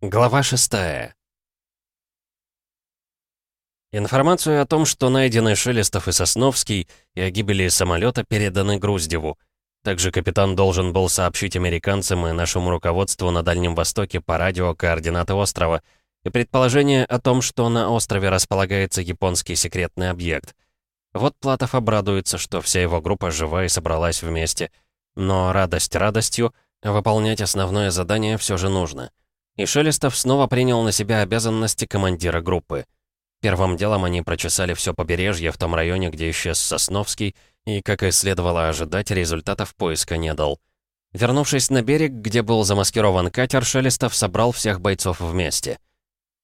Глава 6 Информацию о том, что найдены Шелестов и Сосновский, и о гибели самолета переданы Груздеву. Также капитан должен был сообщить американцам и нашему руководству на Дальнем Востоке по радио координаты острова и предположение о том, что на острове располагается японский секретный объект. Вот Платов обрадуется, что вся его группа жива и собралась вместе. Но радость радостью, выполнять основное задание все же нужно — и Шелестов снова принял на себя обязанности командира группы. Первым делом они прочесали все побережье в том районе, где исчез Сосновский, и, как и следовало ожидать, результатов поиска не дал. Вернувшись на берег, где был замаскирован катер, Шелестов собрал всех бойцов вместе.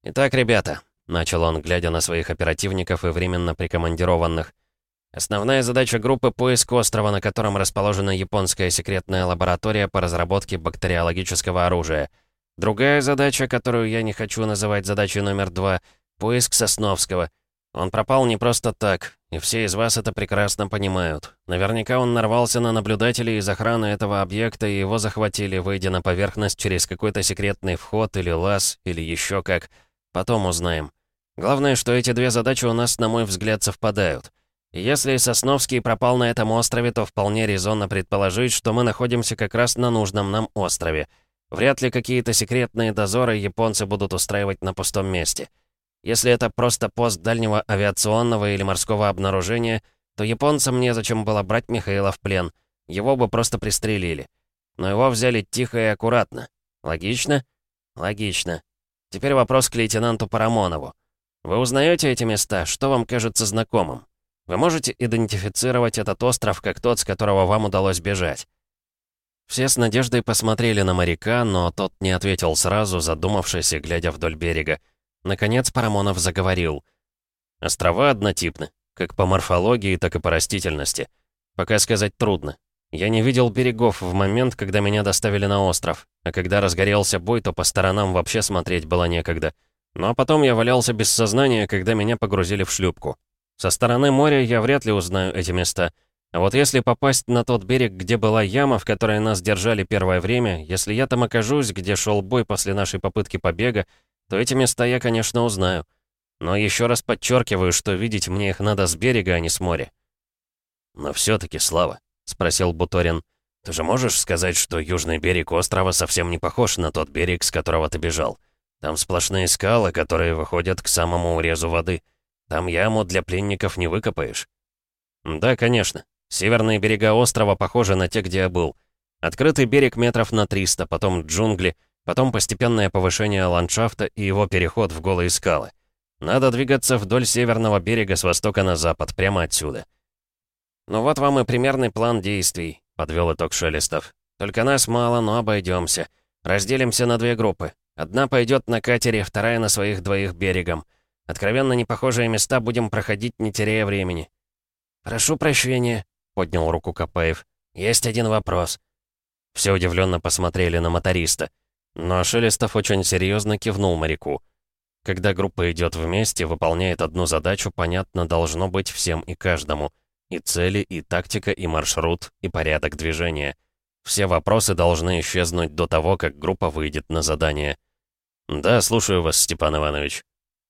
«Итак, ребята», — начал он, глядя на своих оперативников и временно прикомандированных, «основная задача группы — поиск острова, на котором расположена японская секретная лаборатория по разработке бактериологического оружия — Другая задача, которую я не хочу называть задачей номер два — поиск Сосновского. Он пропал не просто так, и все из вас это прекрасно понимают. Наверняка он нарвался на наблюдателей из охраны этого объекта, и его захватили, выйдя на поверхность через какой-то секретный вход или лаз, или еще как. Потом узнаем. Главное, что эти две задачи у нас, на мой взгляд, совпадают. И если Сосновский пропал на этом острове, то вполне резонно предположить, что мы находимся как раз на нужном нам острове — Вряд ли какие-то секретные дозоры японцы будут устраивать на пустом месте. Если это просто пост дальнего авиационного или морского обнаружения, то японцам незачем было брать Михаила в плен. Его бы просто пристрелили. Но его взяли тихо и аккуратно. Логично? Логично. Теперь вопрос к лейтенанту Парамонову. Вы узнаете эти места? Что вам кажется знакомым? Вы можете идентифицировать этот остров как тот, с которого вам удалось бежать? Все с надеждой посмотрели на моряка, но тот не ответил сразу, задумавшись и глядя вдоль берега. Наконец Парамонов заговорил. «Острова однотипны, как по морфологии, так и по растительности. Пока сказать трудно. Я не видел берегов в момент, когда меня доставили на остров, а когда разгорелся бой, то по сторонам вообще смотреть было некогда. Ну а потом я валялся без сознания, когда меня погрузили в шлюпку. Со стороны моря я вряд ли узнаю эти места — а вот если попасть на тот берег, где была яма, в которой нас держали первое время, если я там окажусь, где шел бой после нашей попытки побега, то эти места я, конечно, узнаю. Но еще раз подчеркиваю, что видеть мне их надо с берега, а не с моря. «Но все-таки, Слава», — спросил Буторин, — «ты же можешь сказать, что южный берег острова совсем не похож на тот берег, с которого ты бежал? Там сплошные скалы, которые выходят к самому урезу воды. Там яму для пленников не выкопаешь». «Да, конечно», Северные берега острова похожи на те, где я был. Открытый берег метров на 300, потом джунгли, потом постепенное повышение ландшафта и его переход в голые скалы. Надо двигаться вдоль северного берега с востока на запад, прямо отсюда. «Ну вот вам и примерный план действий», — подвел итог Шелестов. «Только нас мало, но обойдемся. Разделимся на две группы. Одна пойдет на катере, вторая на своих двоих берегом. Откровенно непохожие места будем проходить, не теряя времени». «Прошу прощения», — поднял руку Капаев. «Есть один вопрос». Все удивленно посмотрели на моториста. Но Шелестов очень серьезно кивнул моряку. Когда группа идет вместе, выполняет одну задачу, понятно должно быть всем и каждому. И цели, и тактика, и маршрут, и порядок движения. Все вопросы должны исчезнуть до того, как группа выйдет на задание. «Да, слушаю вас, Степан Иванович».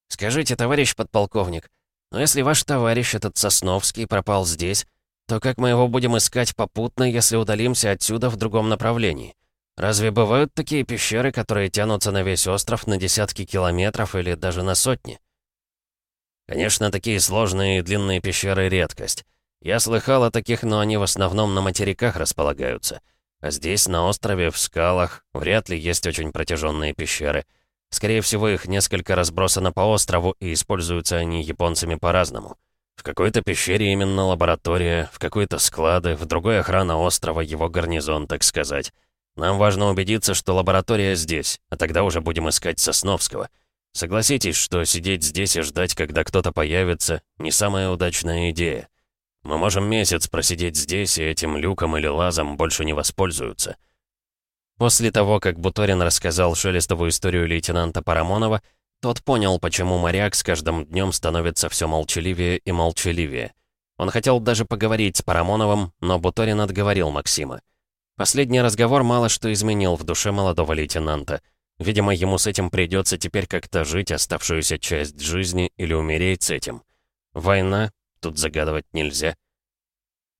«Скажите, товарищ подполковник, но если ваш товарищ, этот Сосновский, пропал здесь, то как мы его будем искать попутно, если удалимся отсюда в другом направлении? Разве бывают такие пещеры, которые тянутся на весь остров на десятки километров или даже на сотни? Конечно, такие сложные и длинные пещеры — редкость. Я слыхал о таких, но они в основном на материках располагаются. А здесь, на острове, в скалах, вряд ли есть очень протяженные пещеры. Скорее всего, их несколько разбросано по острову, и используются они японцами по-разному. В какой-то пещере именно лаборатория, в какой-то склады, в другой охрана острова, его гарнизон, так сказать. Нам важно убедиться, что лаборатория здесь, а тогда уже будем искать Сосновского. Согласитесь, что сидеть здесь и ждать, когда кто-то появится, не самая удачная идея. Мы можем месяц просидеть здесь, и этим люком или лазом больше не воспользуются. После того, как Буторин рассказал Шелестову историю лейтенанта Парамонова, тот понял, почему моряк с каждым днем становится все молчаливее и молчаливее. Он хотел даже поговорить с Парамоновым, но Буторин отговорил Максима. Последний разговор мало что изменил в душе молодого лейтенанта. Видимо, ему с этим придется теперь как-то жить оставшуюся часть жизни или умереть с этим. Война, тут загадывать нельзя.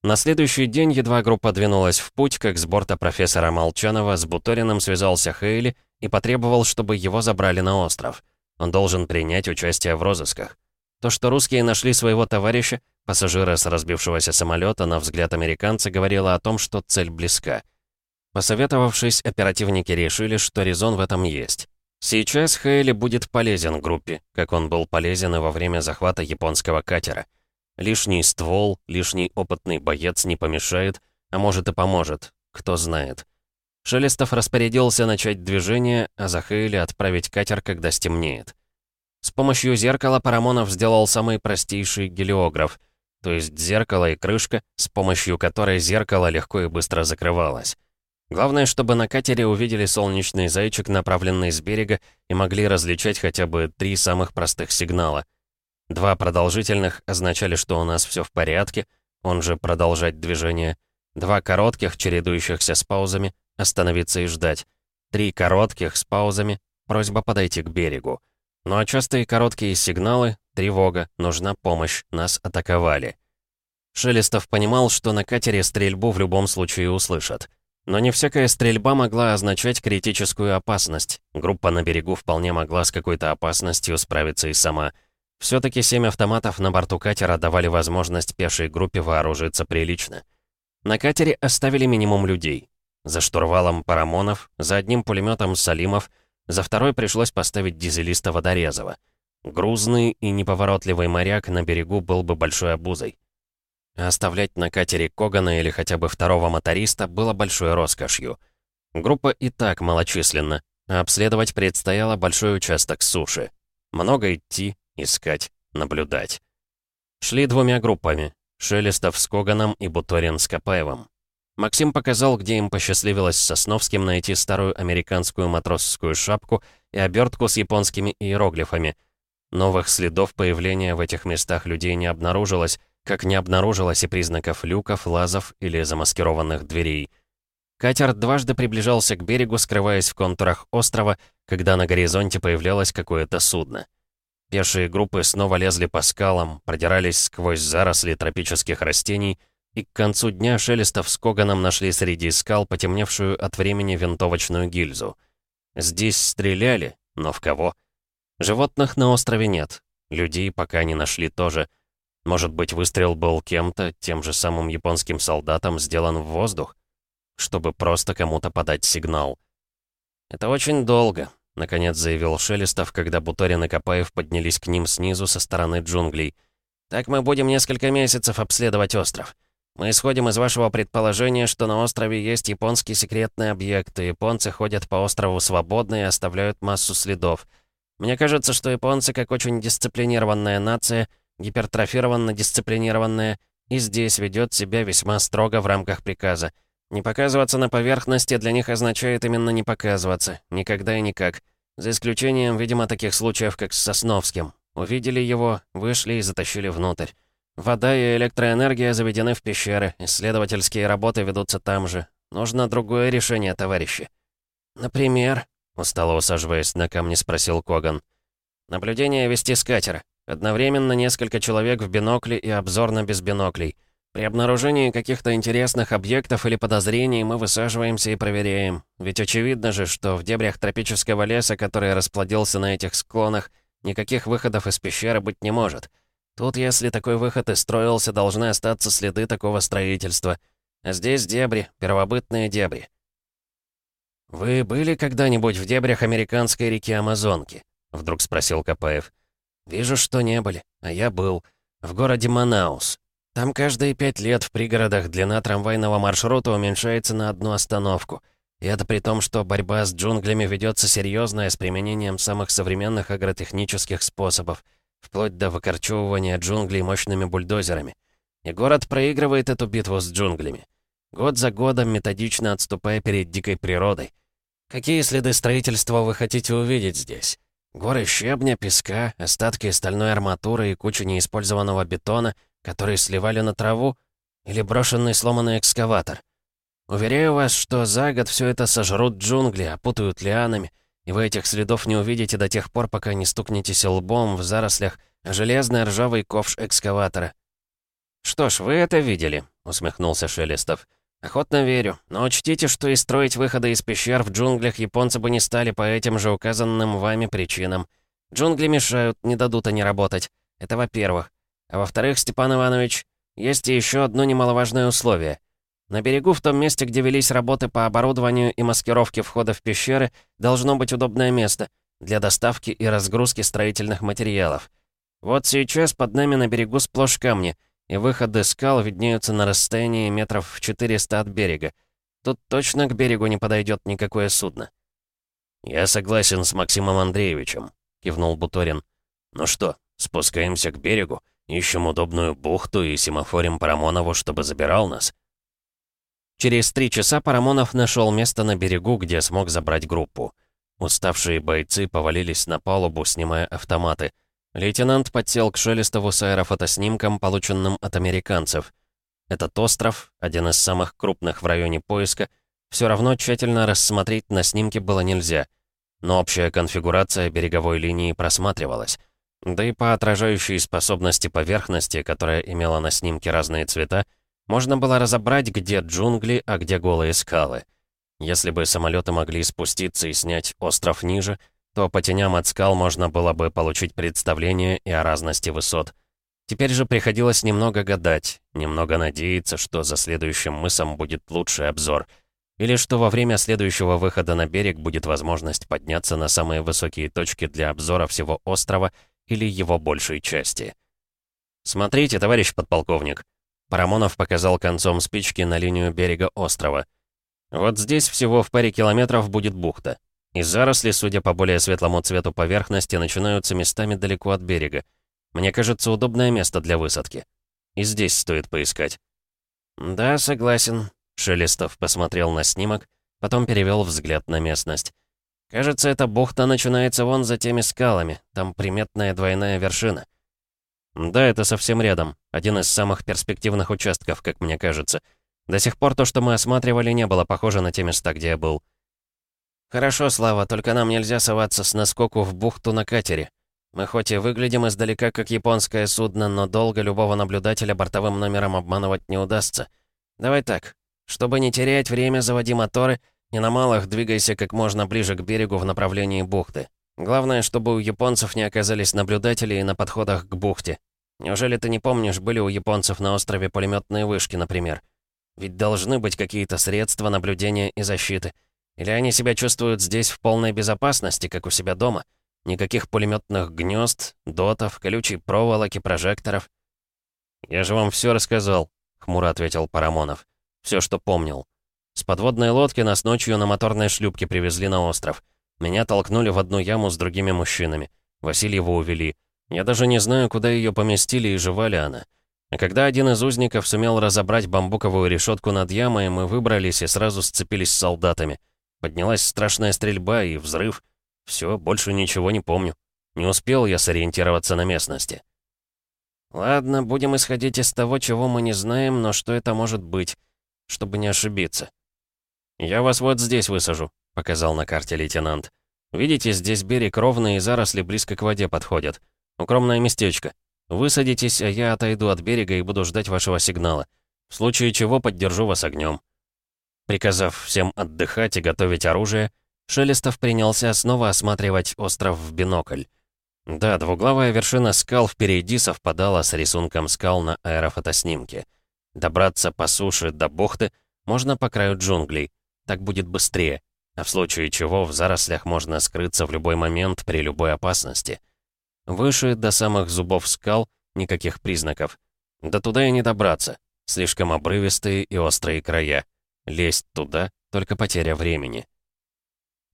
На следующий день едва группа двинулась в путь, как с борта профессора Молчанова с Буториным связался Хейли и потребовал, чтобы его забрали на остров. Он должен принять участие в розысках. То, что русские нашли своего товарища, пассажира с разбившегося самолета, на взгляд американца, говорило о том, что цель близка. Посоветовавшись, оперативники решили, что резон в этом есть. Сейчас Хейли будет полезен группе, как он был полезен и во время захвата японского катера. Лишний ствол, лишний опытный боец не помешает, а может и поможет, кто знает. Шелестов распорядился начать движение, а за Хейли отправить катер, когда стемнеет. С помощью зеркала Парамонов сделал самый простейший гелиограф, то есть зеркало и крышка, с помощью которой зеркало легко и быстро закрывалось. Главное, чтобы на катере увидели солнечный зайчик, направленный с берега, и могли различать хотя бы три самых простых сигнала. Два продолжительных означали, что у нас все в порядке, он же продолжать движение. Два коротких, чередующихся с паузами, остановиться и ждать. Три коротких с паузами, просьба подойти к берегу. Ну а частые короткие сигналы — тревога, нужна помощь, нас атаковали. Шелестов понимал, что на катере стрельбу в любом случае услышат. Но не всякая стрельба могла означать критическую опасность. Группа на берегу вполне могла с какой-то опасностью справиться и сама. все таки семь автоматов на борту катера давали возможность пешей группе вооружиться прилично. На катере оставили минимум людей. За штурвалом Парамонов, за одним пулеметом Салимов — за второй пришлось поставить дизелиста Водорезова. Грузный и неповоротливый моряк на берегу был бы большой обузой. оставлять на катере Когана или хотя бы второго моториста было большой роскошью. Группа и так малочисленна, а обследовать предстояло большой участок суши. Много идти, искать, наблюдать. Шли двумя группами. Шелестов с Коганом и Буторин с Капаевым. Максим показал, где им посчастливилось с Сосновским найти старую американскую матросскую шапку и обертку с японскими иероглифами. Новых следов появления в этих местах людей не обнаружилось, как не обнаружилось и признаков люков, лазов или замаскированных дверей. Катер дважды приближался к берегу, скрываясь в контурах острова, когда на горизонте появлялось какое-то судно. Пешие группы снова лезли по скалам, продирались сквозь заросли тропических растений — и к концу дня Шелестов с Коганом нашли среди скал потемневшую от времени винтовочную гильзу. Здесь стреляли, но в кого? Животных на острове нет, людей пока не нашли тоже. Может быть, выстрел был кем-то, тем же самым японским солдатом, сделан в воздух? Чтобы просто кому-то подать сигнал. «Это очень долго», — наконец заявил Шелестов, когда Буторин и Капаев поднялись к ним снизу со стороны джунглей. «Так мы будем несколько месяцев обследовать остров. Мы исходим из вашего предположения, что на острове есть японские секретные объекты. Японцы ходят по острову свободно и оставляют массу следов. Мне кажется, что японцы, как очень дисциплинированная нация, гипертрофированно дисциплинированная, и здесь ведет себя весьма строго в рамках приказа. Не показываться на поверхности для них означает именно не показываться. Никогда и никак. За исключением, видимо, таких случаев, как с Сосновским. Увидели его, вышли и затащили внутрь. Вода и электроэнергия заведены в пещеры, исследовательские работы ведутся там же. Нужно другое решение, товарищи. Например, устало усаживаясь на камни, спросил Коган. Наблюдение вести с катера. Одновременно несколько человек в бинокле и обзорно без биноклей. При обнаружении каких-то интересных объектов или подозрений мы высаживаемся и проверяем. Ведь очевидно же, что в дебрях тропического леса, который расплодился на этих склонах, никаких выходов из пещеры быть не может. Тут, если такой выход и строился, должны остаться следы такого строительства. А здесь дебри, первобытные дебри. «Вы были когда-нибудь в дебрях американской реки Амазонки?» — вдруг спросил Капаев. «Вижу, что не были, а я был. В городе Манаус. Там каждые пять лет в пригородах длина трамвайного маршрута уменьшается на одну остановку. И это при том, что борьба с джунглями ведется серьезная с применением самых современных агротехнических способов — вплоть до выкорчевывания джунглей мощными бульдозерами. И город проигрывает эту битву с джунглями. Год за годом, методично отступая перед дикой природой. Какие следы строительства вы хотите увидеть здесь? Горы щебня, песка, остатки стальной арматуры и куча неиспользованного бетона, которые сливали на траву? Или брошенный сломанный экскаватор? Уверяю вас, что за год все это сожрут джунгли, опутают лианами, и вы этих следов не увидите до тех пор, пока не стукнетесь лбом в зарослях железный ржавый ковш экскаватора. «Что ж, вы это видели», — усмехнулся Шелестов. «Охотно верю, но учтите, что и строить выходы из пещер в джунглях японцы бы не стали по этим же указанным вами причинам. Джунгли мешают, не дадут они работать. Это во-первых. А во-вторых, Степан Иванович, есть еще одно немаловажное условие. На берегу, в том месте, где велись работы по оборудованию и маскировке входа в пещеры, должно быть удобное место для доставки и разгрузки строительных материалов. Вот сейчас под нами на берегу сплошь камни, и выходы скал виднеются на расстоянии метров в 400 от берега. Тут точно к берегу не подойдет никакое судно. «Я согласен с Максимом Андреевичем», — кивнул Буторин. «Ну что, спускаемся к берегу, ищем удобную бухту и семафорим Парамонову, чтобы забирал нас?» Через три часа Парамонов нашел место на берегу, где смог забрать группу. Уставшие бойцы повалились на палубу, снимая автоматы. Лейтенант подсел к Шелестову с аэрофотоснимком, полученным от американцев. Этот остров, один из самых крупных в районе поиска, все равно тщательно рассмотреть на снимке было нельзя. Но общая конфигурация береговой линии просматривалась. Да и по отражающей способности поверхности, которая имела на снимке разные цвета, можно было разобрать, где джунгли, а где голые скалы. Если бы самолеты могли спуститься и снять остров ниже, то по теням от скал можно было бы получить представление и о разности высот. Теперь же приходилось немного гадать, немного надеяться, что за следующим мысом будет лучший обзор, или что во время следующего выхода на берег будет возможность подняться на самые высокие точки для обзора всего острова или его большей части. «Смотрите, товарищ подполковник», Парамонов показал концом спички на линию берега острова. Вот здесь всего в паре километров будет бухта. И заросли, судя по более светлому цвету поверхности, начинаются местами далеко от берега. Мне кажется, удобное место для высадки. И здесь стоит поискать. «Да, согласен», — Шелестов посмотрел на снимок, потом перевел взгляд на местность. «Кажется, эта бухта начинается вон за теми скалами, там приметная двойная вершина. Да, это совсем рядом. Один из самых перспективных участков, как мне кажется. До сих пор то, что мы осматривали, не было похоже на те места, где я был. Хорошо, Слава, только нам нельзя соваться с наскоку в бухту на катере. Мы хоть и выглядим издалека как японское судно, но долго любого наблюдателя бортовым номером обманывать не удастся. Давай так. Чтобы не терять время, заводи моторы и на малых двигайся как можно ближе к берегу в направлении бухты. Главное, чтобы у японцев не оказались наблюдатели и на подходах к бухте. Неужели ты не помнишь, были у японцев на острове пулеметные вышки, например? Ведь должны быть какие-то средства наблюдения и защиты. Или они себя чувствуют здесь в полной безопасности, как у себя дома? Никаких пулеметных гнезд, дотов, колючей проволоки, прожекторов. «Я же вам все рассказал», — хмуро ответил Парамонов. Все, что помнил. С подводной лодки нас ночью на моторной шлюпке привезли на остров. Меня толкнули в одну яму с другими мужчинами. Васильеву увели. Я даже не знаю, куда ее поместили и жива ли она. А когда один из узников сумел разобрать бамбуковую решетку над ямой, мы выбрались и сразу сцепились с солдатами. Поднялась страшная стрельба и взрыв. Все, больше ничего не помню. Не успел я сориентироваться на местности. Ладно, будем исходить из того, чего мы не знаем, но что это может быть, чтобы не ошибиться. Я вас вот здесь высажу, — показал на карте лейтенант. «Видите, здесь берег ровный и заросли близко к воде подходят. Укромное местечко. Высадитесь, а я отойду от берега и буду ждать вашего сигнала. В случае чего поддержу вас огнем». Приказав всем отдыхать и готовить оружие, Шелестов принялся снова осматривать остров в бинокль. Да, двуглавая вершина скал впереди совпадала с рисунком скал на аэрофотоснимке. Добраться по суше до бухты можно по краю джунглей. Так будет быстрее а в случае чего в зарослях можно скрыться в любой момент при любой опасности. Выше, до самых зубов скал, никаких признаков. Да туда и не добраться. Слишком обрывистые и острые края. Лезть туда — только потеря времени.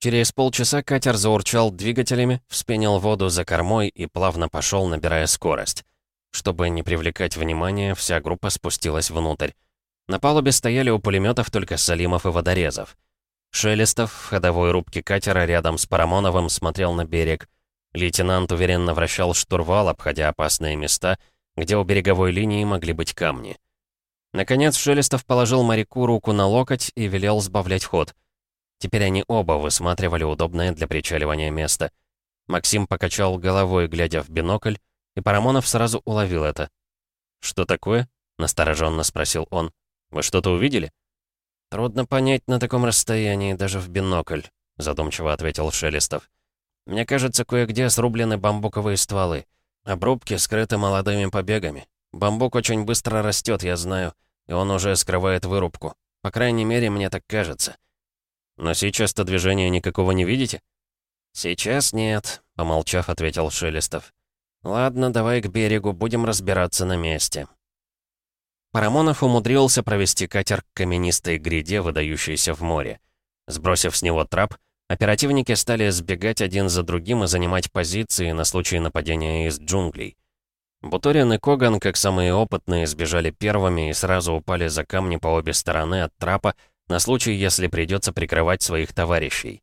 Через полчаса катер заурчал двигателями, вспенил воду за кормой и плавно пошел, набирая скорость. Чтобы не привлекать внимания, вся группа спустилась внутрь. На палубе стояли у пулеметов только Салимов и Водорезов. Шелестов в ходовой рубке катера рядом с Парамоновым смотрел на берег. Лейтенант уверенно вращал штурвал, обходя опасные места, где у береговой линии могли быть камни. Наконец Шелестов положил моряку руку на локоть и велел сбавлять ход. Теперь они оба высматривали удобное для причаливания место. Максим покачал головой, глядя в бинокль, и Парамонов сразу уловил это. «Что такое?» — настороженно спросил он. «Вы что-то увидели?» «Трудно понять на таком расстоянии, даже в бинокль», — задумчиво ответил Шелестов. «Мне кажется, кое-где срублены бамбуковые стволы. Обрубки скрыты молодыми побегами. Бамбук очень быстро растет, я знаю, и он уже скрывает вырубку. По крайней мере, мне так кажется». «Но сейчас-то движения никакого не видите?» «Сейчас нет», — помолчав, ответил Шелестов. «Ладно, давай к берегу, будем разбираться на месте». Парамонов умудрился провести катер к каменистой гряде, выдающейся в море. Сбросив с него трап, оперативники стали сбегать один за другим и занимать позиции на случай нападения из джунглей. Буторин и Коган, как самые опытные, сбежали первыми и сразу упали за камни по обе стороны от трапа на случай, если придется прикрывать своих товарищей.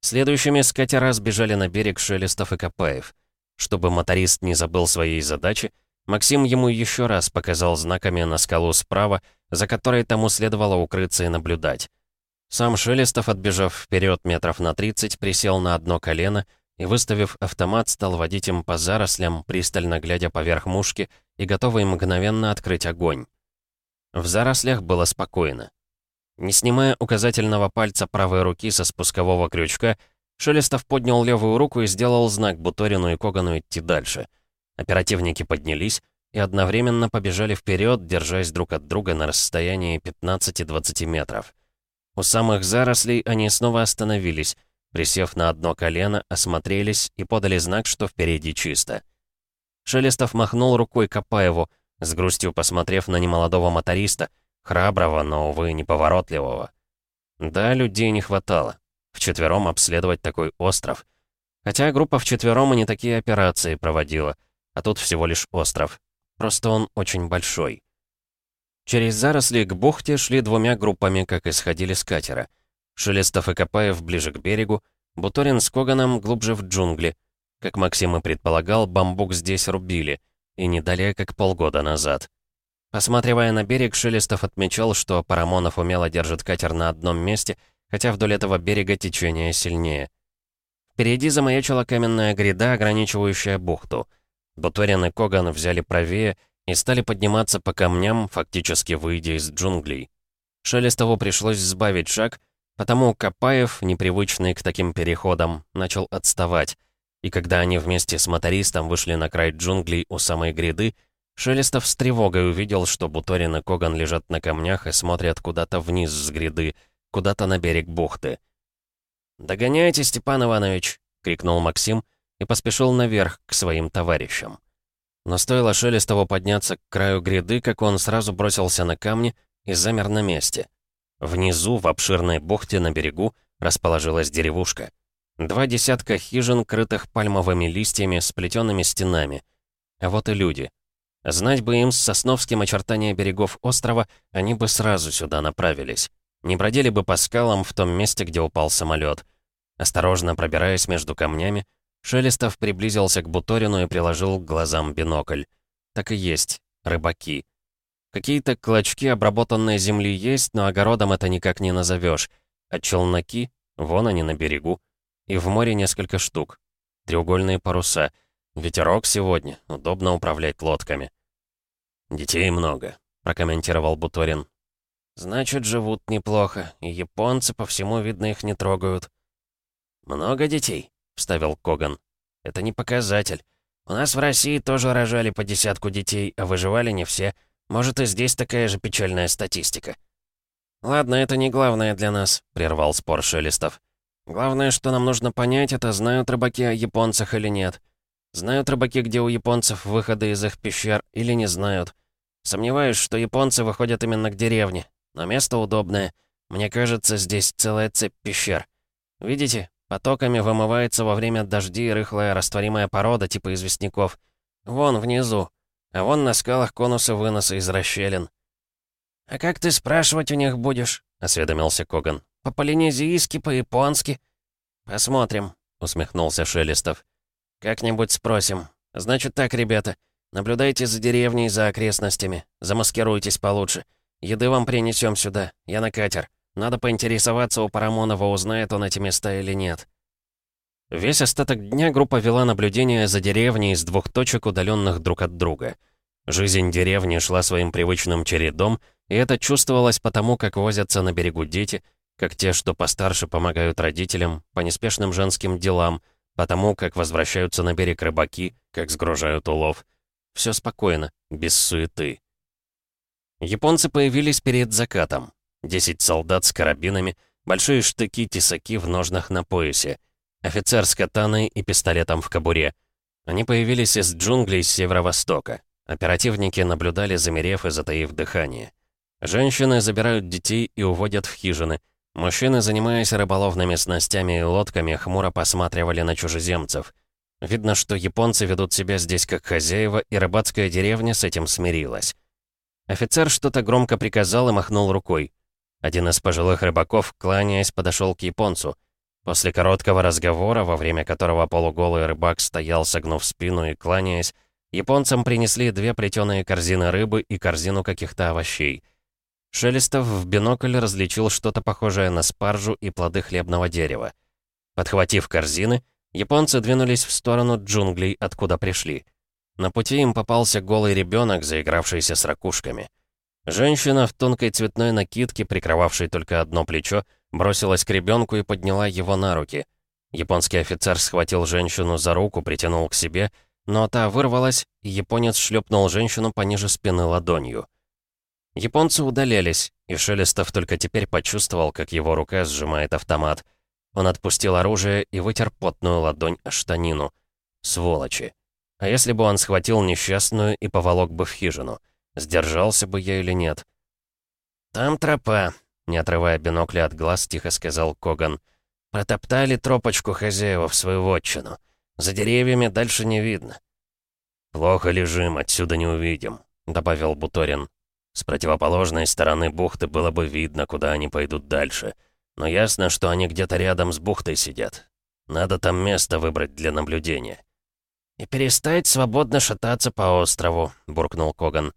Следующими с катера сбежали на берег Шелестов и Копаев. Чтобы моторист не забыл своей задачи, Максим ему еще раз показал знаками на скалу справа, за которой тому следовало укрыться и наблюдать. Сам Шелестов, отбежав вперед метров на 30, присел на одно колено и, выставив автомат, стал водить им по зарослям, пристально глядя поверх мушки и готовый мгновенно открыть огонь. В зарослях было спокойно. Не снимая указательного пальца правой руки со спускового крючка, Шелестов поднял левую руку и сделал знак Буторину и Когану идти дальше. Оперативники поднялись и одновременно побежали вперед, держась друг от друга на расстоянии 15-20 метров. У самых зарослей они снова остановились, присев на одно колено, осмотрелись и подали знак, что впереди чисто. Шелестов махнул рукой Копаеву, с грустью посмотрев на немолодого моториста — Храброго, но, увы, неповоротливого. Да, людей не хватало. Вчетвером обследовать такой остров. Хотя группа вчетвером и не такие операции проводила. А тут всего лишь остров. Просто он очень большой. Через заросли к бухте шли двумя группами, как исходили с катера. Шелестов и Копаев ближе к берегу, Буторин с Коганом глубже в джунгли. Как Максим и предполагал, бамбук здесь рубили, и не далее, как полгода назад. Посматривая на берег, Шелестов отмечал, что Парамонов умело держит катер на одном месте, хотя вдоль этого берега течение сильнее. Впереди замаячила каменная гряда, ограничивающая бухту. Буторин и Коган взяли правее и стали подниматься по камням, фактически выйдя из джунглей. Шелестову пришлось сбавить шаг, потому Копаев, непривычный к таким переходам, начал отставать. И когда они вместе с мотористом вышли на край джунглей у самой гряды, Шелестов с тревогой увидел, что Буторин и Коган лежат на камнях и смотрят куда-то вниз с гряды, куда-то на берег бухты. «Догоняйте, Степан Иванович!» — крикнул Максим и поспешил наверх к своим товарищам. Но стоило Шелестову подняться к краю гряды, как он сразу бросился на камни и замер на месте. Внизу, в обширной бухте на берегу, расположилась деревушка. Два десятка хижин, крытых пальмовыми листьями, с плетёными стенами. А вот и люди — Знать бы им с Сосновским очертания берегов острова, они бы сразу сюда направились. Не бродили бы по скалам в том месте, где упал самолет. Осторожно пробираясь между камнями, Шелестов приблизился к Буторину и приложил к глазам бинокль. Так и есть, рыбаки. Какие-то клочки обработанной земли есть, но огородом это никак не назовешь. А челноки, вон они на берегу. И в море несколько штук. Треугольные паруса. Ветерок сегодня, удобно управлять лодками. «Детей много», — прокомментировал Буторин. «Значит, живут неплохо, и японцы по всему, видно, их не трогают». «Много детей?» — вставил Коган. «Это не показатель. У нас в России тоже рожали по десятку детей, а выживали не все. Может, и здесь такая же печальная статистика». «Ладно, это не главное для нас», — прервал спор Шелестов. «Главное, что нам нужно понять, это знают рыбаки о японцах или нет. Знают рыбаки, где у японцев выходы из их пещер, или не знают. Сомневаюсь, что японцы выходят именно к деревне. Но место удобное. Мне кажется, здесь целая цепь пещер. Видите, потоками вымывается во время дождей рыхлая растворимая порода типа известняков. Вон внизу. А вон на скалах конусы выноса из расщелин. «А как ты спрашивать у них будешь?» — осведомился Коган. «По-полинезийски, по-японски?» «Посмотрим», — усмехнулся Шелестов. «Как-нибудь спросим. Значит так, ребята. Наблюдайте за деревней, за окрестностями. Замаскируйтесь получше. Еды вам принесем сюда. Я на катер. Надо поинтересоваться у Парамонова, узнает он эти места или нет. Весь остаток дня группа вела наблюдение за деревней из двух точек, удаленных друг от друга. Жизнь деревни шла своим привычным чередом, и это чувствовалось потому, как возятся на берегу дети, как те, что постарше помогают родителям, по неспешным женским делам, потому как возвращаются на берег рыбаки, как сгружают улов. Все спокойно, без суеты. Японцы появились перед закатом. Десять солдат с карабинами, большие штыки-тесаки в ножнах на поясе, офицер с катаной и пистолетом в кобуре. Они появились из джунглей с северо-востока. Оперативники наблюдали, замерев и затаив дыхание. Женщины забирают детей и уводят в хижины. Мужчины, занимаясь рыболовными снастями и лодками, хмуро посматривали на чужеземцев. Видно, что японцы ведут себя здесь как хозяева, и рыбацкая деревня с этим смирилась. Офицер что-то громко приказал и махнул рукой. Один из пожилых рыбаков, кланяясь, подошел к японцу. После короткого разговора, во время которого полуголый рыбак стоял, согнув спину и кланяясь, японцам принесли две плетеные корзины рыбы и корзину каких-то овощей. Шелестов в бинокль различил что-то похожее на спаржу и плоды хлебного дерева. Подхватив корзины, японцы двинулись в сторону джунглей, откуда пришли. На пути им попался голый ребенок, заигравшийся с ракушками. Женщина в тонкой цветной накидке, прикрывавшей только одно плечо, бросилась к ребенку и подняла его на руки. Японский офицер схватил женщину за руку, притянул к себе, но та вырвалась, и японец шлепнул женщину пониже спины ладонью. Японцы удалялись, и Шелестов только теперь почувствовал, как его рука сжимает автомат. Он отпустил оружие и вытер потную ладонь о штанину. Сволочи. А если бы он схватил несчастную и поволок бы в хижину? Сдержался бы я или нет? «Там тропа», — не отрывая бинокля от глаз, тихо сказал Коган. «Протоптали тропочку хозяева в свою вотчину. За деревьями дальше не видно». «Плохо лежим, отсюда не увидим», — добавил Буторин. «С противоположной стороны бухты было бы видно, куда они пойдут дальше. Но ясно, что они где-то рядом с бухтой сидят. Надо там место выбрать для наблюдения». «И перестать свободно шататься по острову», — буркнул Коган.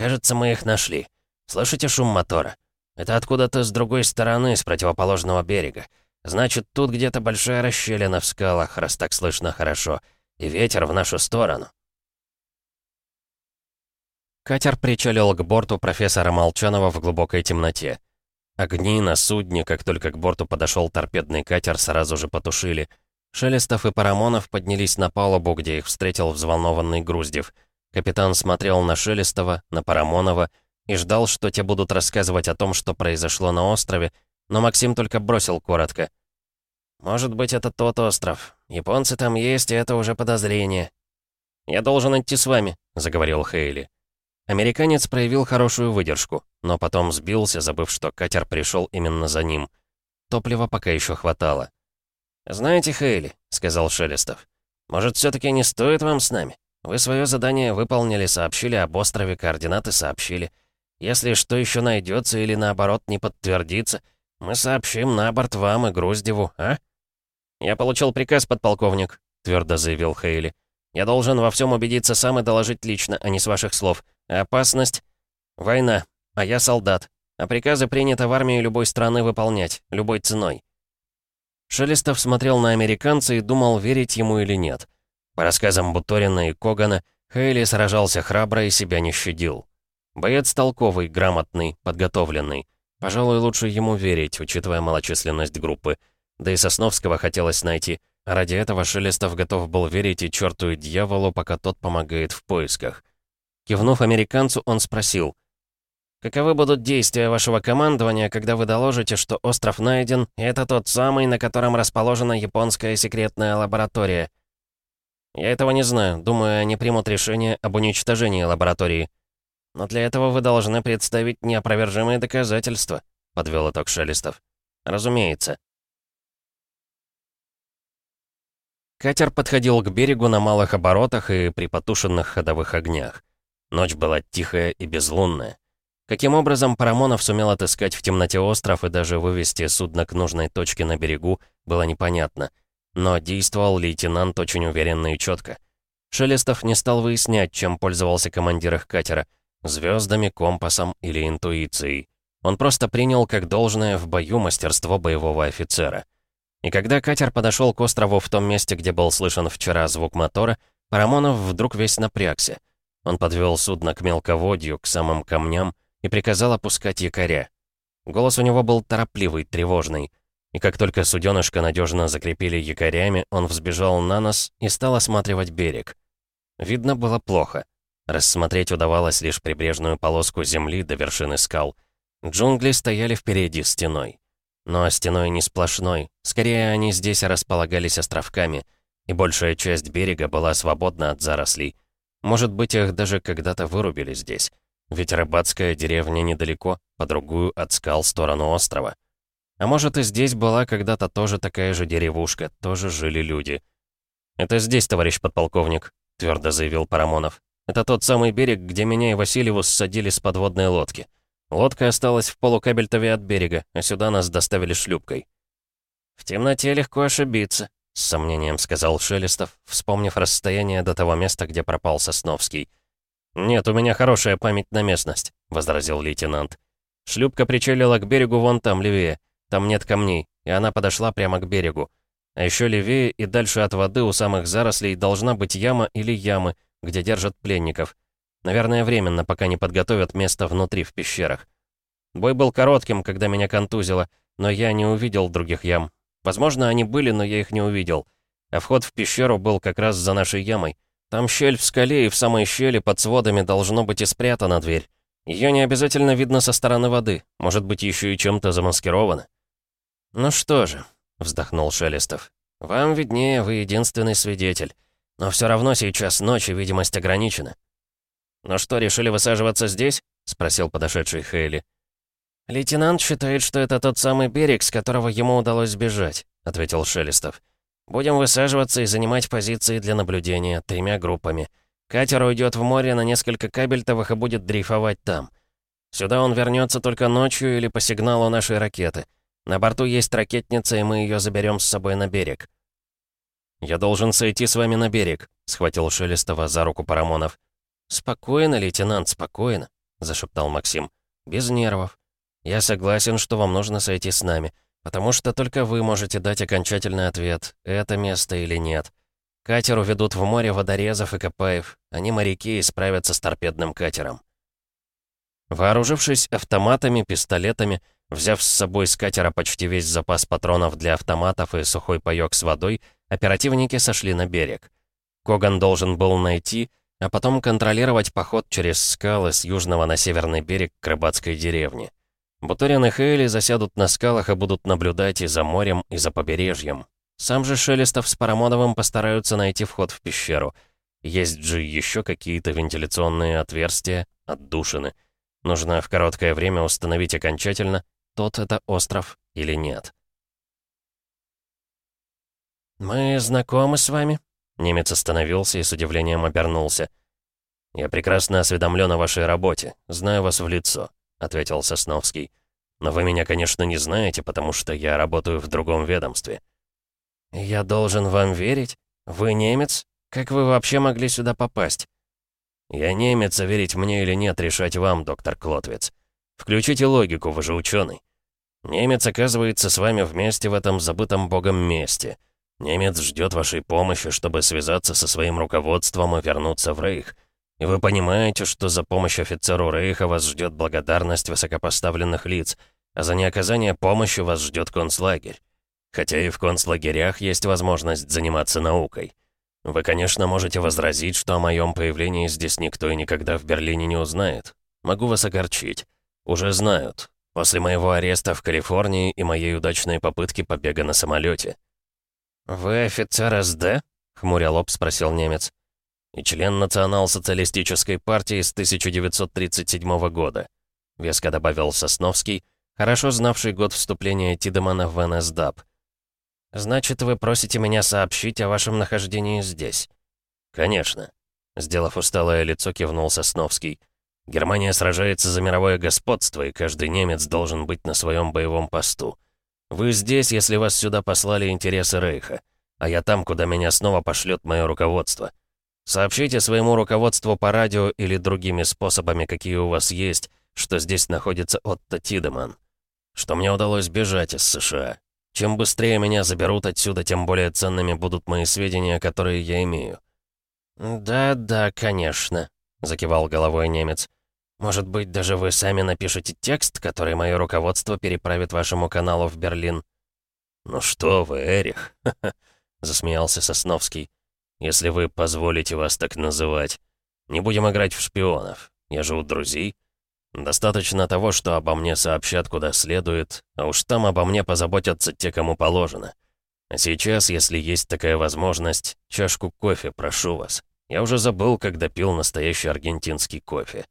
«Кажется, мы их нашли. Слышите шум мотора? Это откуда-то с другой стороны, с противоположного берега. Значит, тут где-то большая расщелина в скалах, раз так слышно хорошо. И ветер в нашу сторону». Катер причалил к борту профессора Молчанова в глубокой темноте. Огни на судне, как только к борту подошел торпедный катер, сразу же потушили. Шелестов и Парамонов поднялись на палубу, где их встретил взволнованный Груздев — Капитан смотрел на Шелестова, на Парамонова и ждал, что те будут рассказывать о том, что произошло на острове, но Максим только бросил коротко. «Может быть, это тот остров. Японцы там есть, и это уже подозрение». «Я должен идти с вами», — заговорил Хейли. Американец проявил хорошую выдержку, но потом сбился, забыв, что катер пришел именно за ним. Топлива пока еще хватало. «Знаете, Хейли», — сказал Шелестов, — «может, все таки не стоит вам с нами? Вы свое задание выполнили, сообщили об острове, координаты сообщили. Если что еще найдется или наоборот не подтвердится, мы сообщим на борт вам и Груздеву, а? Я получил приказ, подполковник, твердо заявил Хейли. Я должен во всем убедиться сам и доложить лично, а не с ваших слов. Опасность — война, а я солдат. А приказы принято в армии любой страны выполнять, любой ценой. Шелестов смотрел на американца и думал, верить ему или нет. По рассказам Буторина и Когана, Хейли сражался храбро и себя не щадил. Боец толковый, грамотный, подготовленный. Пожалуй, лучше ему верить, учитывая малочисленность группы. Да и Сосновского хотелось найти. Ради этого Шелестов готов был верить и черту и дьяволу, пока тот помогает в поисках. Кивнув американцу, он спросил. «Каковы будут действия вашего командования, когда вы доложите, что остров найден, и это тот самый, на котором расположена японская секретная лаборатория?» «Я этого не знаю. Думаю, они примут решение об уничтожении лаборатории. Но для этого вы должны представить неопровержимые доказательства», — подвел итог Шелестов. «Разумеется». Катер подходил к берегу на малых оборотах и при потушенных ходовых огнях. Ночь была тихая и безлунная. Каким образом Парамонов сумел отыскать в темноте остров и даже вывести судно к нужной точке на берегу, было непонятно. Но действовал лейтенант очень уверенно и четко. Шелестов не стал выяснять, чем пользовался командир их катера — звездами, компасом или интуицией. Он просто принял как должное в бою мастерство боевого офицера. И когда катер подошел к острову в том месте, где был слышен вчера звук мотора, Парамонов вдруг весь напрягся. Он подвел судно к мелководью, к самым камням, и приказал опускать якоря. Голос у него был торопливый, тревожный. И как только суденышко надежно закрепили якорями, он взбежал на нос и стал осматривать берег. Видно было плохо. Рассмотреть удавалось лишь прибрежную полоску земли до вершины скал. Джунгли стояли впереди стеной. Но стеной не сплошной, скорее они здесь располагались островками, и большая часть берега была свободна от зарослей. Может быть, их даже когда-то вырубили здесь. Ведь рыбацкая деревня недалеко, по другую от скал сторону острова. А может, и здесь была когда-то тоже такая же деревушка, тоже жили люди. «Это здесь, товарищ подполковник», — твердо заявил Парамонов. «Это тот самый берег, где меня и Васильеву ссадили с подводной лодки. Лодка осталась в полукабельтове от берега, а сюда нас доставили шлюпкой». «В темноте легко ошибиться», — с сомнением сказал Шелестов, вспомнив расстояние до того места, где пропал Сосновский. «Нет, у меня хорошая память на местность», — возразил лейтенант. «Шлюпка причалила к берегу вон там, левее. Там нет камней, и она подошла прямо к берегу. А еще левее и дальше от воды у самых зарослей должна быть яма или ямы, где держат пленников. Наверное, временно, пока не подготовят место внутри, в пещерах. Бой был коротким, когда меня контузило, но я не увидел других ям. Возможно, они были, но я их не увидел. А вход в пещеру был как раз за нашей ямой. Там щель в скале, и в самой щели под сводами должно быть и спрятана дверь. Ее не обязательно видно со стороны воды, может быть, еще и чем-то замаскировано. «Ну что же», — вздохнул Шелестов, — «вам виднее, вы единственный свидетель. Но все равно сейчас ночь, и видимость ограничена». «Ну что, решили высаживаться здесь?» — спросил подошедший Хейли. «Лейтенант считает, что это тот самый берег, с которого ему удалось сбежать», — ответил Шелестов. Будем высаживаться и занимать позиции для наблюдения тремя группами. Катер уйдет в море на несколько кабельтовых и будет дрейфовать там. Сюда он вернется только ночью или по сигналу нашей ракеты. На борту есть ракетница, и мы ее заберем с собой на берег. «Я должен сойти с вами на берег», — схватил Шелестова за руку Парамонов. «Спокойно, лейтенант, спокойно», — зашептал Максим. «Без нервов. Я согласен, что вам нужно сойти с нами. Потому что только вы можете дать окончательный ответ, это место или нет. Катер уведут в море водорезов и Копаев. Они моряки и справятся с торпедным катером. Вооружившись автоматами, пистолетами, взяв с собой с катера почти весь запас патронов для автоматов и сухой паёк с водой, оперативники сошли на берег. Коган должен был найти, а потом контролировать поход через скалы с южного на северный берег к рыбацкой деревне. Буторин и Хейли засядут на скалах и будут наблюдать и за морем, и за побережьем. Сам же Шелестов с Парамоновым постараются найти вход в пещеру. Есть же еще какие-то вентиляционные отверстия, отдушины. Нужно в короткое время установить окончательно, тот это остров или нет. «Мы знакомы с вами?» Немец остановился и с удивлением обернулся. «Я прекрасно осведомлен о вашей работе, знаю вас в лицо ответил Сосновский. «Но вы меня, конечно, не знаете, потому что я работаю в другом ведомстве». «Я должен вам верить? Вы немец? Как вы вообще могли сюда попасть?» «Я немец, а верить мне или нет, решать вам, доктор Клотвиц. Включите логику, вы же ученый. Немец оказывается с вами вместе в этом забытом богом месте. Немец ждет вашей помощи, чтобы связаться со своим руководством и вернуться в Рейх. И вы понимаете, что за помощь офицеру Рейха вас ждет благодарность высокопоставленных лиц, а за неоказание помощи вас ждет концлагерь. Хотя и в концлагерях есть возможность заниматься наукой. Вы, конечно, можете возразить, что о моем появлении здесь никто и никогда в Берлине не узнает. Могу вас огорчить. Уже знают. После моего ареста в Калифорнии и моей удачной попытки побега на самолете. «Вы офицер СД?» — хмуря лоб спросил немец и член Национал-социалистической партии с 1937 года», — веско добавил Сосновский, хорошо знавший год вступления Тидемана в НСДАП. «Значит, вы просите меня сообщить о вашем нахождении здесь?» «Конечно», — сделав усталое лицо, кивнул Сосновский. «Германия сражается за мировое господство, и каждый немец должен быть на своем боевом посту. Вы здесь, если вас сюда послали интересы Рейха, а я там, куда меня снова пошлет мое руководство. Сообщите своему руководству по радио или другими способами, какие у вас есть, что здесь находится Отто Тидеман. Что мне удалось бежать из США. Чем быстрее меня заберут отсюда, тем более ценными будут мои сведения, которые я имею. «Да-да, конечно», — закивал головой немец. «Может быть, даже вы сами напишете текст, который мое руководство переправит вашему каналу в Берлин?» «Ну что вы, Эрих?» — засмеялся Сосновский. «Если вы позволите вас так называть. Не будем играть в шпионов. Я же друзей. Достаточно того, что обо мне сообщат куда следует, а уж там обо мне позаботятся те, кому положено. А сейчас, если есть такая возможность, чашку кофе, прошу вас. Я уже забыл, когда пил настоящий аргентинский кофе.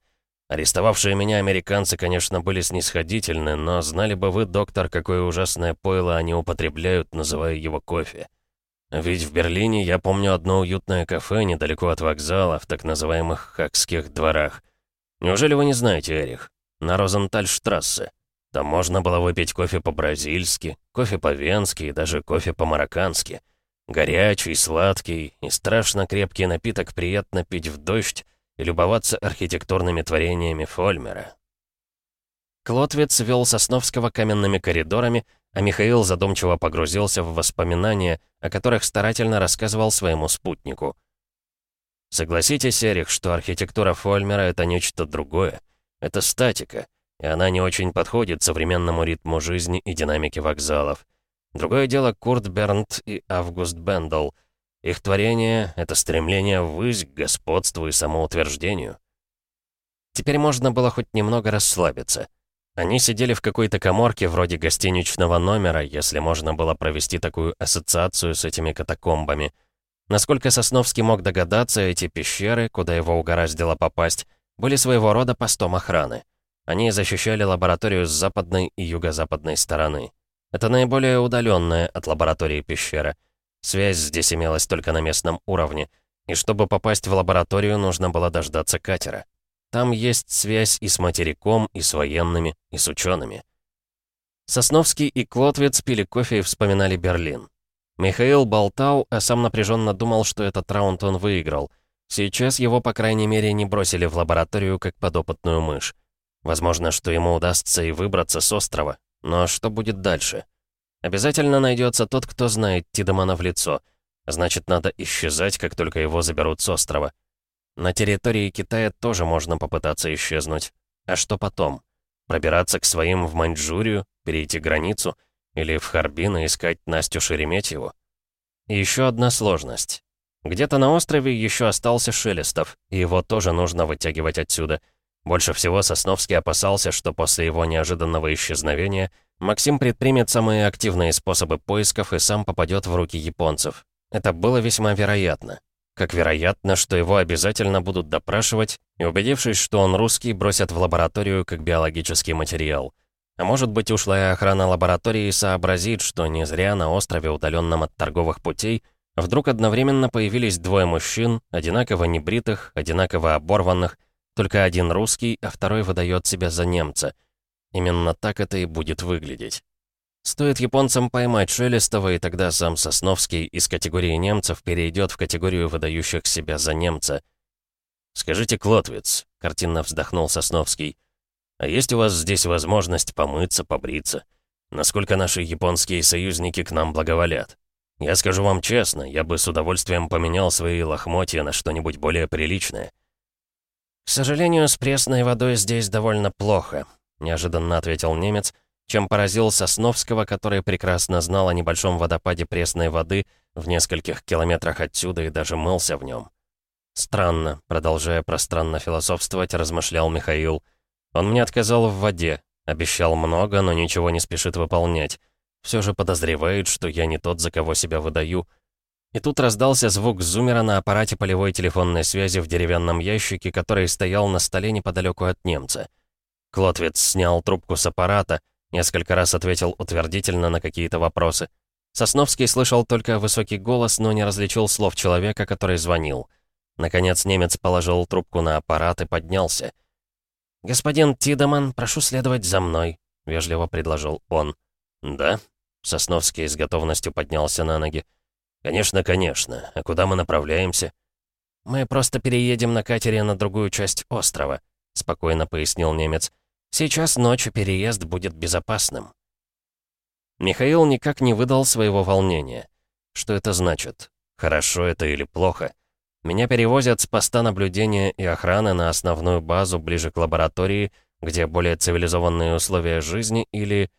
Арестовавшие меня американцы, конечно, были снисходительны, но знали бы вы, доктор, какое ужасное пойло они употребляют, называя его кофе. Ведь в Берлине я помню одно уютное кафе недалеко от вокзала, в так называемых Хакских дворах. Неужели вы не знаете, Эрих? На Розентальштрассе. Там можно было выпить кофе по-бразильски, кофе по-венски и даже кофе по-мароккански. Горячий, сладкий и страшно крепкий напиток приятно пить в дождь и любоваться архитектурными творениями Фольмера. Клотвиц вел Сосновского каменными коридорами, а Михаил задумчиво погрузился в воспоминания, о которых старательно рассказывал своему спутнику. Согласитесь, Эрих, что архитектура Фольмера — это нечто другое. Это статика, и она не очень подходит современному ритму жизни и динамике вокзалов. Другое дело Курт Бернт и Август Бендел. Их творение — это стремление ввысь к господству и самоутверждению. Теперь можно было хоть немного расслабиться. Они сидели в какой-то коморке вроде гостиничного номера, если можно было провести такую ассоциацию с этими катакомбами. Насколько Сосновский мог догадаться, эти пещеры, куда его угораздило попасть, были своего рода постом охраны. Они защищали лабораторию с западной и юго-западной стороны. Это наиболее удаленная от лаборатории пещера. Связь здесь имелась только на местном уровне, и чтобы попасть в лабораторию, нужно было дождаться катера. Там есть связь и с материком, и с военными, и с учеными. Сосновский и Клотвиц пили кофе и вспоминали Берлин. Михаил болтал, а сам напряженно думал, что этот раунд он выиграл. Сейчас его, по крайней мере, не бросили в лабораторию, как подопытную мышь. Возможно, что ему удастся и выбраться с острова, но что будет дальше? Обязательно найдется тот, кто знает Тидемана в лицо. Значит, надо исчезать, как только его заберут с острова. На территории Китая тоже можно попытаться исчезнуть. А что потом? Пробираться к своим в Маньчжурию, перейти границу или в Харбин и искать Настю Шереметьеву? И еще одна сложность. Где-то на острове еще остался Шелестов, и его тоже нужно вытягивать отсюда — больше всего Сосновский опасался, что после его неожиданного исчезновения Максим предпримет самые активные способы поисков и сам попадет в руки японцев. Это было весьма вероятно. Как вероятно, что его обязательно будут допрашивать, и убедившись, что он русский, бросят в лабораторию как биологический материал. А может быть, ушлая охрана лаборатории сообразит, что не зря на острове, удаленном от торговых путей, вдруг одновременно появились двое мужчин, одинаково небритых, одинаково оборванных, только один русский, а второй выдает себя за немца. Именно так это и будет выглядеть. Стоит японцам поймать Шелестова, и тогда сам Сосновский из категории немцев перейдет в категорию выдающих себя за немца. «Скажите, Клотвиц», — картинно вздохнул Сосновский, «а есть у вас здесь возможность помыться, побриться? Насколько наши японские союзники к нам благоволят? Я скажу вам честно, я бы с удовольствием поменял свои лохмотья на что-нибудь более приличное». «К сожалению, с пресной водой здесь довольно плохо», — неожиданно ответил немец, чем поразил Сосновского, который прекрасно знал о небольшом водопаде пресной воды в нескольких километрах отсюда и даже мылся в нем. «Странно», — продолжая пространно философствовать, размышлял Михаил. «Он мне отказал в воде, обещал много, но ничего не спешит выполнять. Все же подозревает, что я не тот, за кого себя выдаю». И тут раздался звук зумера на аппарате полевой телефонной связи в деревянном ящике, который стоял на столе неподалеку от немца. Клотвиц снял трубку с аппарата, несколько раз ответил утвердительно на какие-то вопросы. Сосновский слышал только высокий голос, но не различил слов человека, который звонил. Наконец немец положил трубку на аппарат и поднялся. «Господин Тидеман, прошу следовать за мной», — вежливо предложил он. «Да?» — Сосновский с готовностью поднялся на ноги. «Конечно, конечно. А куда мы направляемся?» «Мы просто переедем на катере на другую часть острова», — спокойно пояснил немец. Сейчас ночь и переезд будет безопасным». Михаил никак не выдал своего волнения. Что это значит? Хорошо это или плохо? Меня перевозят с поста наблюдения и охраны на основную базу ближе к лаборатории, где более цивилизованные условия жизни, или...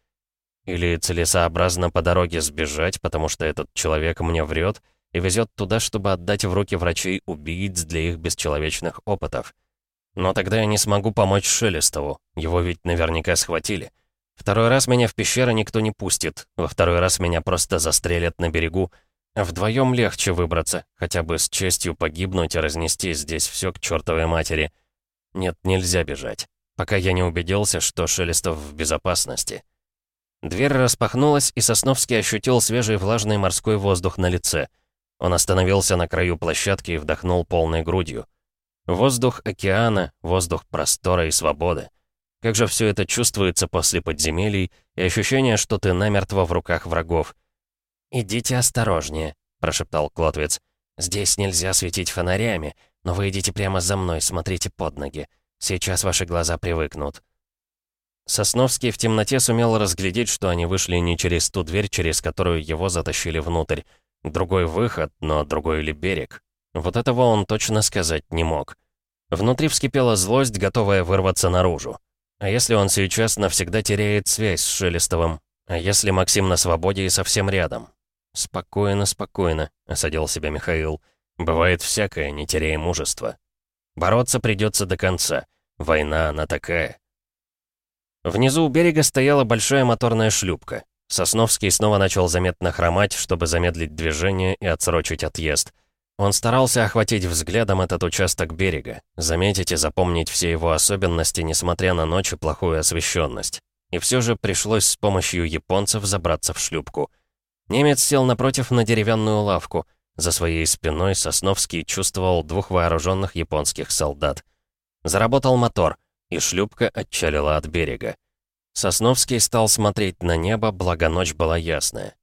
Или целесообразно по дороге сбежать, потому что этот человек мне врет и везет туда, чтобы отдать в руки врачей убийц для их бесчеловечных опытов. Но тогда я не смогу помочь Шелестову, его ведь наверняка схватили. Второй раз меня в пещеры никто не пустит, во второй раз меня просто застрелят на берегу, а вдвоем легче выбраться, хотя бы с честью погибнуть и разнести здесь все к чертовой матери. Нет, нельзя бежать, пока я не убедился, что Шелестов в безопасности. Дверь распахнулась, и Сосновский ощутил свежий влажный морской воздух на лице. Он остановился на краю площадки и вдохнул полной грудью. Воздух океана, воздух простора и свободы. Как же все это чувствуется после подземелий и ощущение, что ты намертво в руках врагов. «Идите осторожнее», — прошептал Клотвиц. «Здесь нельзя светить фонарями, но вы идите прямо за мной, смотрите под ноги. Сейчас ваши глаза привыкнут». Сосновский в темноте сумел разглядеть, что они вышли не через ту дверь, через которую его затащили внутрь. Другой выход, но другой ли берег? Вот этого он точно сказать не мог. Внутри вскипела злость, готовая вырваться наружу. А если он сейчас навсегда теряет связь с Шелестовым? А если Максим на свободе и совсем рядом? «Спокойно, спокойно», — осадил себя Михаил. «Бывает всякое, не теряя мужества. Бороться придется до конца. Война, она такая. Внизу у берега стояла большая моторная шлюпка. Сосновский снова начал заметно хромать, чтобы замедлить движение и отсрочить отъезд. Он старался охватить взглядом этот участок берега, заметить и запомнить все его особенности, несмотря на ночь и плохую освещенность. И все же пришлось с помощью японцев забраться в шлюпку. Немец сел напротив на деревянную лавку. За своей спиной Сосновский чувствовал двух вооруженных японских солдат. Заработал мотор — и шлюпка отчалила от берега. Сосновский стал смотреть на небо, благо ночь была ясная.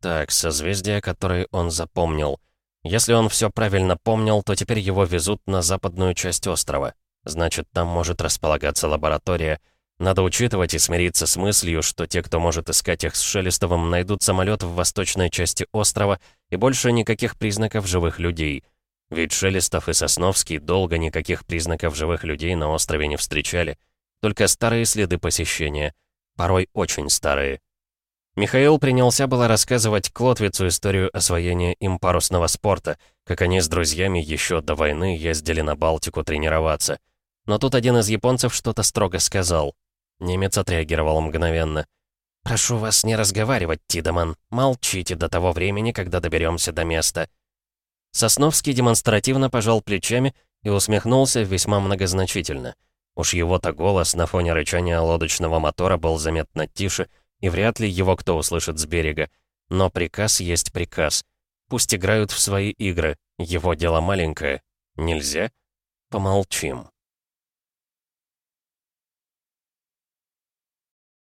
Так, созвездие, которое он запомнил. Если он все правильно помнил, то теперь его везут на западную часть острова. Значит, там может располагаться лаборатория. Надо учитывать и смириться с мыслью, что те, кто может искать их с Шелестовым, найдут самолет в восточной части острова и больше никаких признаков живых людей. Ведь Шелестов и Сосновский долго никаких признаков живых людей на острове не встречали. Только старые следы посещения. Порой очень старые. Михаил принялся было рассказывать Клотвицу историю освоения им парусного спорта, как они с друзьями еще до войны ездили на Балтику тренироваться. Но тут один из японцев что-то строго сказал. Немец отреагировал мгновенно. «Прошу вас не разговаривать, Тидеман. Молчите до того времени, когда доберемся до места». Сосновский демонстративно пожал плечами и усмехнулся весьма многозначительно. Уж его-то голос на фоне рычания лодочного мотора был заметно тише, и вряд ли его кто услышит с берега. Но приказ есть приказ. Пусть играют в свои игры, его дело маленькое. Нельзя? Помолчим.